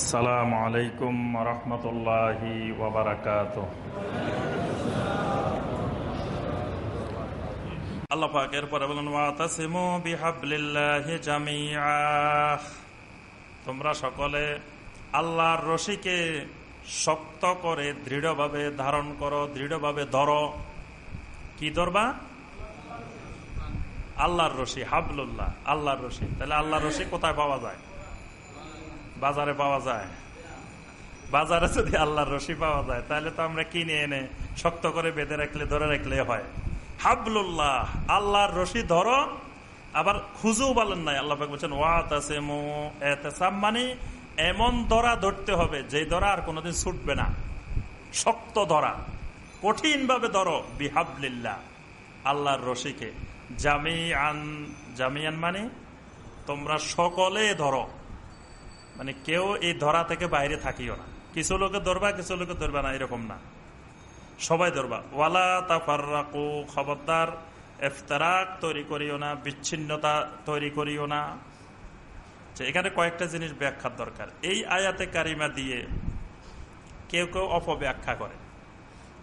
আসসালামু আলাইকুম রহমতুল্লাহি ওবরাকাত আল্লাহ পাক এরপরে বলেন ওয়াতাসিমু বিহাবলিল্লাহি জামিআ। তোমরা সকলে আল্লাহর রশিকে শক্ত করে দৃঢ়ভাবে ধারণ করো, দৃঢ়ভাবে ধরো। কি ধরবা? আল্লাহর রশি, হাবলুল্লাহ, আল্লাহর রশি। তাহলে আল্লাহর রশি কোথায় পাওয়া যায়? বাজারে পাওয়া যায়। বাজারে যদি আল্লাহর রশি পাওয়া যায়, তাহলে তো আমরা কিনে এনে শক্ত করে বেঁধে রাখলে, ধরে রাখলে হয়। হাবলুল্লাহ, আল্লাহর রশি ধরো, আবার খুঁজেও বলেন নাই। আল্লাহ বলছেন মানে এমন ধরা ধরতে হবে যে ধরা আর কোনোদিন ছুটবে না। শক্ত ধরা। কঠিন ভাবে ধরো, বিহাবলিল্লাহ, আল্লাহর রশিকে। জামিয়ান জামিয়ান মানে তোমরা সকলে ধরো। মানে কেউ এই ধরা থেকে বাইরে থাকিও না। কিছু লোকে ধরবা, কিছু লোকে ধরবা না, এরকম না। সবাই ধরবা। ওয়ালা তাফাররাকু, খবরদার, এফতারাক তৈরি করিও না, বিচ্ছিন্নতা তৈরি করিও না। এখানে কয়েকটা জিনিস ব্যাখ্যার দরকার। এই আয়াতে কারিমা দিয়ে কেউ কেউ অপব্যাখ্যা করে।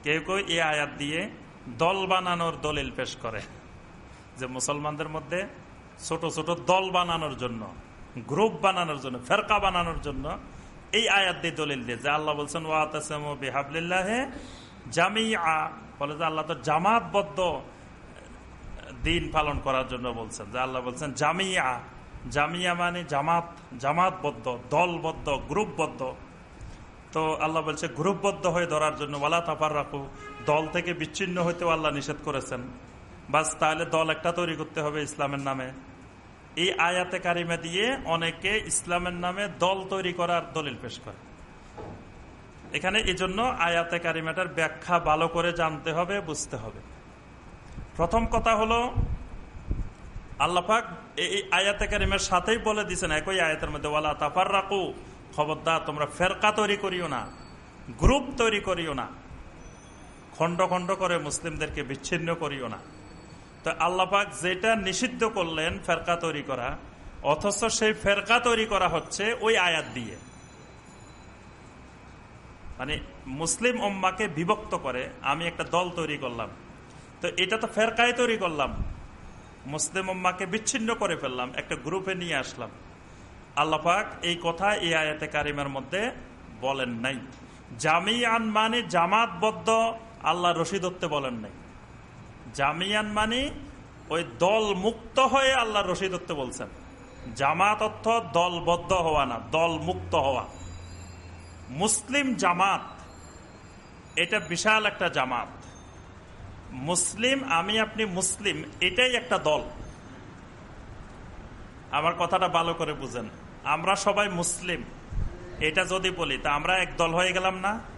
কেউ কেউ এই আয়াত দিয়ে দল বানানোর দলিল পেশ করে। যে মুসলমানদের মধ্যে ছোট ছোট দল বানানোর জন্য গ্রুপ বানানোর জন্য, ফেরকা বানানোর জন্য এই আয়াত দিয়ে দলিল দিয়ে যে আল্লাহ বলছেন ওয়াতাসমিল্লাহে জামি আ বলে যে আল্লাহ তো জামাতবদ্ধ দিন পালন করার জন্য বলছেন। যে আল্লাহ বলছেন জামিয়া জামিয়া মানে জামাত, জামাতবদ্ধ, দলবদ্ধ, গ্রুপবদ্ধ। তো আল্লাহ বলছে, গ্রুপবদ্ধ হয়ে ধরার জন্য ওয়ালা তাফার রাখু দল থেকে বিচ্ছিন্ন হইতেও আল্লাহ নিষেধ করেছেন। বাস তাহলে দল একটা তৈরি করতে হবে ইসলামের নামে। এই আয়াতে কারিমা দিয়ে অনেকে ইসলামের নামে দল তৈরি করার দলিল পেশ করে। এখানে এই জন্য আয়াতে কারিমাটার ব্যাখ্যা ভালো করে জানতে হবে, বুঝতে হবে। প্রথম কথা হলো আল্লাপাক এই আয়াতে কারিমের সাথেই বলে দিচ্ছেন একই আয়াতের মধ্যে, ওয়ালা তাফার রাখু খবরদার, তোমরা ফেরকা তৈরি করিও না, গ্রুপ তৈরি করিও না, খণ্ড খণ্ড করে মুসলিমদেরকে বিচ্ছিন্ন করিও না। তো আল্লাপাক যেটা নিষিদ্ধ করলেন ফেরকা তৈরি করা, অথচ সেই ফেরকা তৈরি করা হচ্ছে ওই আয়াত দিয়ে। মানে মুসলিম ওম্মাকে বিভক্ত করে আমি একটা দল তৈরি করলাম। তো এটা তো ফেরকায় তৈরি করলাম। মুসলিম ওম্মাকে বিচ্ছিন্ন করে ফেললাম, একটা গ্রুপে নিয়ে আসলাম। আল্লাপাক এই কথা এই আয়াতে কারিমের মধ্যে বলেন নাই। জামিয়ান মানে জামাতবদ্ধ আল্লাহ রশিদত্তে বলেন নাই। জামিয়ান মানে ওই দল মুক্ত হয়ে আল্লাহ রশিদ রশিদত্তে বলছেন। জামাত অর্থ দলবদ্ধ হওয়া না, দল মুক্ত হওয়া। মুসলিম জামাত, এটা বিশাল একটা জামাত। মুসলিম, আমি আপনি মুসলিম, এটাই একটা দল। আমার কথাটা ভালো করে বুঝেন। আমরা সবাই মুসলিম, এটা যদি বলি, তা আমরা এক দল হয়ে গেলাম না?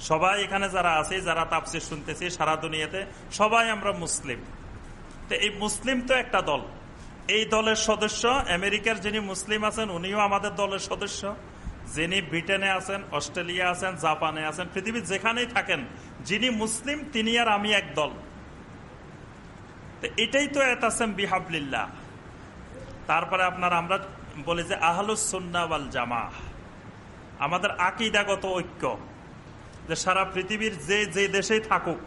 সবাই এখানে যারা আছে, যারা তাপসির শুনতেছি সারা দুনিয়াতে, সবাই আমরা মুসলিম। তো এই মুসলিম তো একটা দল। এই দলের সদস্য আমেরিকার যিনি মুসলিম আছেন, উনিও আমাদের দলের সদস্য। যিনি ব্রিটেনে আছেন, অস্ট্রেলিয়া আছেন, জাপানে আছেন, পৃথিবীর যেখানেই থাকেন, যিনি মুসলিম, তিনি আর আমি এক দল। এটাই তো এতাসেম বিহাবলিল্লাহ। তারপরে আপনার আমরা বলি যে আহলুসন্নাওয়াল জামা আমাদের আকিদাগত ঐক্য। যে সারা পৃথিবীর যে যে দেশেই থাকুক,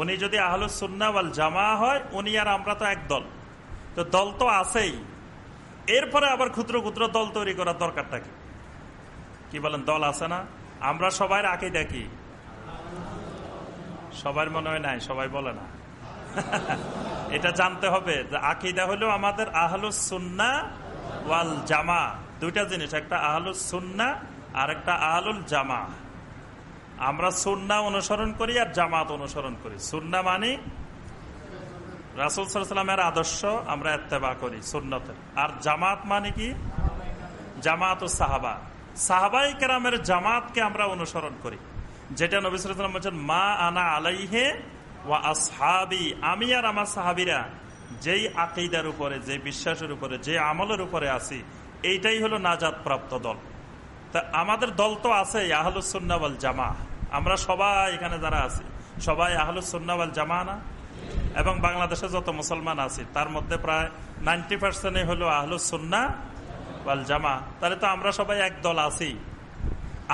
উনি যদি আহলুসন্নাওয়াল জামা হয়, উনি আর আমরা তো এক দল। তো দল তো আছেই। এরপরে আবার ক্ষুদ্র ক্ষুদ্র দল তৈরি করার দরকার থাকে কি বলেন, দল আছে না? আমরা সবাই আঁকি দেখি সবার মনে হয় নাই, সবাই বলে না। এটা জানতে হবে যে আকিদা হলো আমাদের আহলুস সুন্না ওয়াল জামা দুইটা জিনিস, একটা আহলুস সুন্না আর একটা আহলুল জামা আমরা সুন্না অনুসরণ করি আর জামাত অনুসরণ করি। সুন্না মানে রাসুল সাল্লামের আদর্শ আমরা এত্তেবা করি সুন্নতের। আর জামাত মানে কি? জামাত ও সাহাবা। সাহাবাই কেরামের জামাতকে আমরা অনুসরণ করি। যেটা নবী সাল্লাম বলছেন, মা আনা আলাইহে ওয়া আসহাবি। আমি আর আমার সাহাবিরা যেই আকিদার উপরে যে বিশ্বাসের উপরে যে আমলের উপরে আছি, এইটাই হলো নাজাদ প্রাপ্ত দল। তা আমাদের দল তো আছে আহলুসন্নাওয়াল জামা আমরা সবাই এখানে যারা আছি, সবাই আহলুসন্নাওয়াল জামা না? এবং বাংলাদেশে যত মুসলমান আছে, তার মধ্যে প্রায় নাইনটি পার্সেন্টই হলো আহলুসন্না ওয়াল জামা তাহলে তো আমরা সবাই এক দল আছি।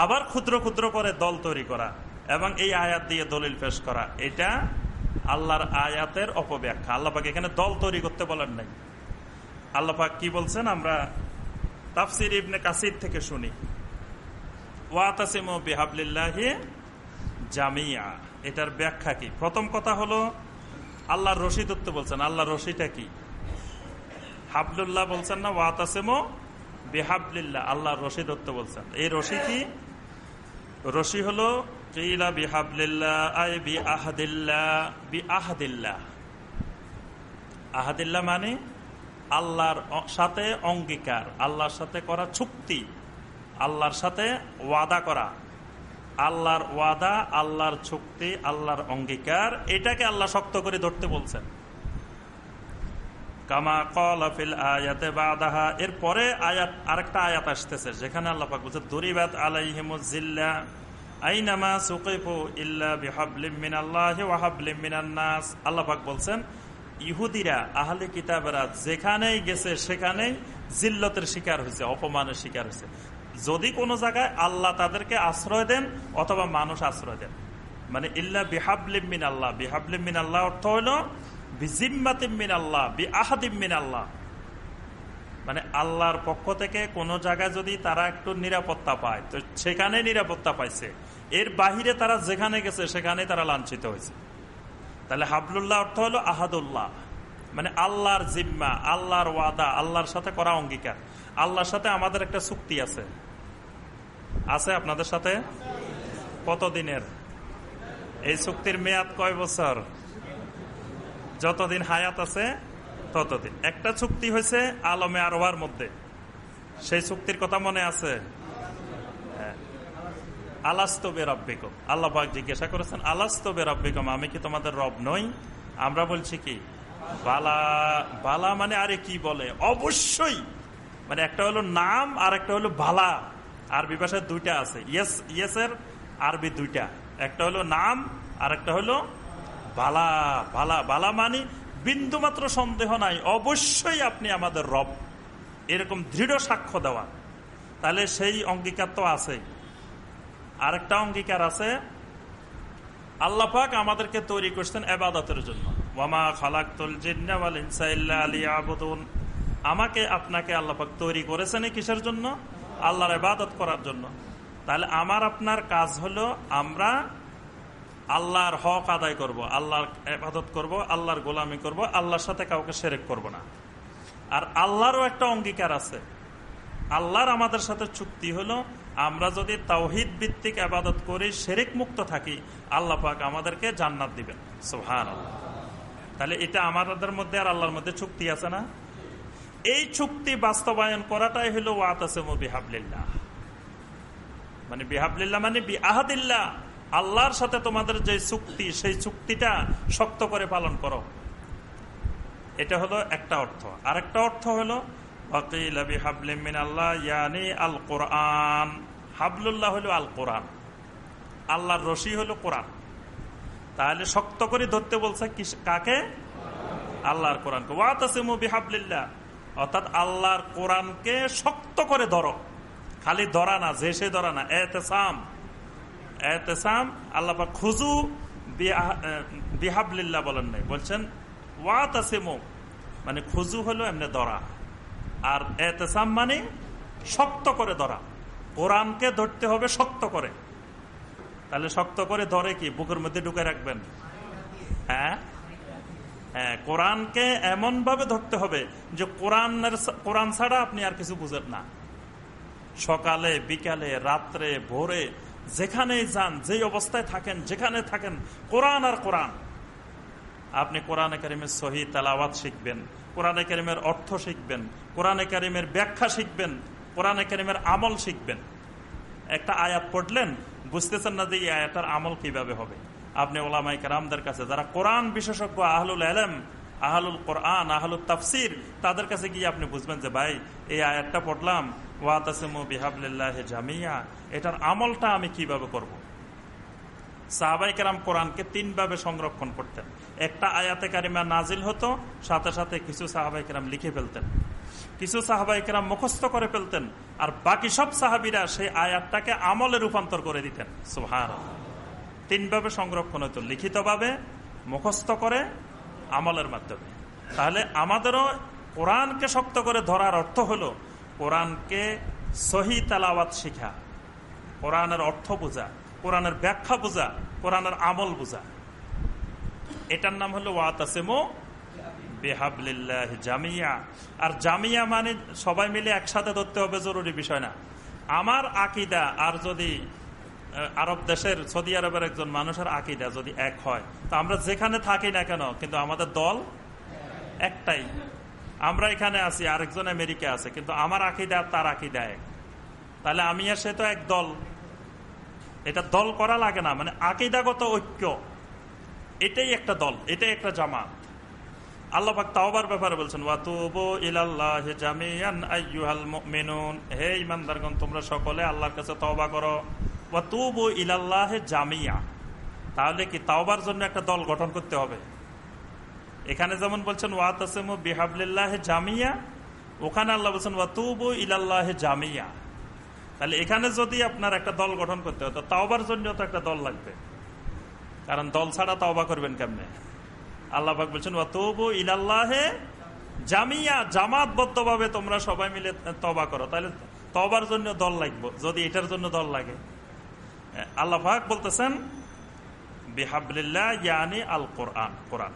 আবার ক্ষুদ্র ক্ষুদ্র করে দল তৈরি করা এবং এই আয়াত দিয়ে দলিল পেশ করা, এটা আল্লাহর আয়াতের অপব্যাখ্যা। আল্লাপাক এখানে দল তৈরি করতে বলেন নাই। আল্লাপাক কি বলছেন? আমরা তাফসির ইবনে কাসির থেকে শুনি। ওয়াতাসিম বিহাবলিল্লাহি জামিয়া। এটার ব্যাখ্যা কি? প্রথম কথা হলো, আল্লাহর রশি বলছেন। আল্লাহর রশিটা কি? হাবলুল্লাহ বলছেন না, ওয়াতাসেমো বেহাবলিল্লাহ, আল্লাহর রশি বলছেন। এই রশি কি? রশি হলো, কিলা বিহাবলিল্লাহ, আই বি আহাদিল্লাহ বি আহাদিল্লাহ আহাদিল্লাহ মানে আল্লাহর সাথে অঙ্গীকার, আল্লাহর সাথে করা চুক্তি। আল্লাহর সাথে ওয়াদা করা। আল্লাহর ওয়াদা, আল্লাহর চুক্তি, আল্লাহর অঙ্গীকার, এটাকে আল্লাহ শক্ত করে ধরতে বলছেন। কামা কল আফিল আয়াতে বাদাহা, এরপরে আয়াত, আরেকটা আয়াত আসতেছে, যেখানে আল্লাহ পাক বলছে দরিবাত আলাইহিমুজিল্লা আইনামা সুকিফু ইল্লা বিহাবলিম মিনাল্লাহি ওয়া হাবলিম মিনান নাস। আল্লাহ পাক বলছেন, ইহুদিরা, আহলে কিতাবেরা যেখানেই গেছে সেখানেই জিল্লতের শিকার হয়েছে, অপমানের শিকার হয়েছে। যদি কোনো জায়গায় আল্লাহ তাদেরকে আশ্রয় দেন অথবা মানুষ আশ্রয় দেন। মানে ইল্লা বিহাবলিম মিন আল্লাহ বিহাবলিম মিন আল্লাহ অর্থ হলো বিজিম্মাতিমিন আল্লাহ বি আহাদিমিন আল্লাহ মানে আল্লাহর পক্ষ থেকে কোনো জায়গায় যদি তারা একটু নিরাপত্তা পায়, তো সেখানে নিরাপত্তা পাইছে। এর বাহিরে তারা যেখানে গেছে সেখানে তারা লাঞ্ছিত হয়েছে। তাহলে হাবলুল্লাহ অর্থ হলো আহাদুল্লাহ। মানে আল্লাহর জিম্মা, আল্লাহর ওয়াদা, আল্লাহর সাথে করা অঙ্গীকার। আল্লাহর সাথে আমাদের একটা চুক্তি আছে। আছে আপনাদের সাথে? কতদিনের? এই চুক্তির মেয়াদ কয় বছর? যতদিন হায়াত আছে, ততদিন। একটা চুক্তি হয়েছে আলমে আরোয়ার মধ্যে। সেই চুক্তির কথা মনে আছে? আলাস্তবে রব্বিকম আল্লাহ পাক জিজ্ঞাসা করেছেন আলাস্তবে রব্বিকম আমি কি তোমাদের রব নই? আমরা বলছি কি? বালা বালা মানে আরে কি বলে? অবশ্যই। মানে একটা হলো নাম আর একটা হলো বালা। আরবি ভাষায় দুইটা আছে। ইয়েস ইয়েসের আরবি দুইটা। একটা হলো নাম আর একটা হলো বালা। বালা বালা মানে বিন্দু মাত্র সন্দেহ নাই, অবশ্যই আপনি আমাদের রব। এরকম দৃঢ় সাক্ষ্য দেওয়া। তাহলে সেই অঙ্গীকার তো আছে। আরেকটা অঙ্গীকার আছে আল্লাপাক আমাদেরকে তৈরি করছেন এবাদতের জন্য। আবুদুন আমাকে, আপনাকে আল্লাপাক তৈরি করেছেন কিসের জন্য? আল্লাহর এবাদত করার জন্য। তাহলে আমার আপনার কাজ হলো আমরা আল্লাহর হক আদায় করব, আল্লাহর এবাদত করব, আল্লাহর গোলামি করব, আল্লাহর সাথে কাউকে সেরেক করব না। আর আল্লাহরও একটা অঙ্গীকার আছে। আল্লাহর আমাদের সাথে চুক্তি হলো, আমরা যদি তাওহিদ ভিত্তিক আবাদত করি সেরেক মুক্ত থাকি, আল্লাহ পাক আমাদেরকে জান্নাত দিবেন। সোহান তাহলে এটা আমাদের মধ্যে আর আল্লাহর মধ্যে চুক্তি আছে না? এই চুক্তি বাস্তবায়ন করাটাই হলো ওয়াত আছে বিহাবলিল্লাহ। মানে বিহাবলিল্লাহ মানে বিআহাদিল্লাহ। আল্লাহর সাথে তোমাদের যে চুক্তি, সেই চুক্তিটা শক্ত করে পালন করো। এটা হলো একটা অর্থ। আরেকটা অর্থ হলো আল কোরআন। হাবলুল্লাহ হলো আল কোরআন। আল্লাহর রশি হলো কোরআন। তাহলে শক্ত করে ধরতে বলছে কাকে? আল্লাহর কোরআনকে। ওয়াতাসিমু বিহাবলিল্লাহ। অর্থাৎ আল্লাহর কোরআনকে শক্ত করে ধরো। খালি ধরা না, যে সে ধরা না। এতেসাম এতেসাম, আল্লাহ খুজু বিহাবলিল্লাহ বলেন নাই। বলছেন ওয়াত আছে মানে খুজু হলো এমনি ধরা। আর এতেসাম মানে শক্ত করে ধরা। কোরআনকে ধরতে হবে শক্ত করে। তাহলে শক্ত করে ধরে কি? বুকের মধ্যে ঢুকে রাখবেন। হ্যাঁ? কোরআনকে এমন ভাবে ধরতে হবে যে কোরআনের কোরআন ছাড়া আপনি আর কিছু বুঝেন না। সকালে, বিকালে, রাত্রে, ভোরে, যেখানে যান যে অবস্থায় থাকেন, যেখানে থাকেন, কোরআন আর কোরআন। আপনি কোরআন কারিমের সহি তালাওয়াত শিখবেন, কোরআন কারিমের অর্থ শিখবেন, কোরআন কারিমের ব্যাখ্যা শিখবেন, কোরআন কারিমের আমল শিখবেন। একটা আয়াত পড়লেন, বুঝতেছেন না যে এই আয়াতের আমল কীভাবে হবে। আপনি ওলামাই কারামদের কাছে, যারা কোরআন বিশেষজ্ঞ, আহলুল আলম আহলুল কোরআন আহলুল তাফসির, তাদের কাছে গিয়ে আপনি বুঝবেন যে, ভাই, এই আয়াতটা পড়লাম ওয়াতাসমু বিহাবলিল্লাহ জামিয়া, এটার আমলটা আমি কীভাবে করব। সাহাবাই কেরাম কোরআনকে তিনভাবে সংরক্ষণ করতেন। একটা আয়াতে কারিমা নাজিল হতো, সাথে সাথে কিছু সাহাবাই কেরাম লিখে ফেলতেন। কিছু সাহাবাইকেরা মুখস্থ করে ফেলতেন, আর বাকি সব সাহাবিরা সেই আয়াতটাকে আমলে রূপান্তর করে দিতেন। সুহার তিনভাবে সংরক্ষণ হতো লিখিতভাবে, মুখস্থ করে, আমলের মাধ্যমে। তাহলে আমাদেরও কোরআনকে শক্ত করে ধরার অর্থ হলো, কোরআনকে সহি তালাওয়াত শিখা, কোরআনের অর্থ বোঝা, কোরআনের ব্যাখ্যা বোঝা, কোরআনের আমল বোঝা। এটার নাম হলো ওয়াতাসেমো বেহাবলিল্লাহ জামিয়া। আর জামিয়া মানে সবাই মিলে একসাথে ধরতে হবে জরুরি বিষয় না। আমার আকিদা, আর যদি আরব দেশের সৌদি আরবের একজন মানুষের আকিদা যদি এক হয়, তো আমরা যেখানে থাকি না কেন, কিন্তু আমাদের দল একটাই। আমরা এখানে আছি, আরেকজন আমেরিকা আছে, কিন্তু আমার আকিদা তার আকিদা এক। তাহলে আমি আর সে তো এক দল। এটা দল করা লাগে না মানে আকিদাগত ঐক্য। এটাই একটা দল, এটাই একটা জামাত। আল্লাহ তাওবার ব্যাপারে বলছেন, ওয়াতুবু ইলাল্লাহ জামিয়ান হে ঈমানদারগণ, তোমরা সকলে আল্লাহর কাছে তওবা করো। ওয়াতুবু ইলাল্লাহ জামিয়া। তাহলে কি তাওবার জন্য একটা দল গঠন করতে হবে? এখানে যেমন বলছেন, ওয়াতাসিমু বিহাবলিল্লাহ জামিয়া, ওখানে আল্লাহ বলছেন, ওয়াতুবু ইলাল্লাহ জামিয়া। তাহলে এখানে যদি আপনার একটা দল গঠন করতে হয়, তো তাওবার জন্য তো একটা দল লাগবে। কারণ দল ছাড়া তাওবা করবেন কেমনে? আল্লাহ বলছেন তবু ইলাল্লাহে জামিয়া জামাতবদ্ধ ভাবে তোমরা সবাই মিলে তবা করো। তাহলে তবার জন্য দল লাগবে, যদি এটার জন্য দল লাগে। আল্লাহ বলতেছেন বিহাবলিল্লাহ ইয়ানি আল কোরআন কোরআন।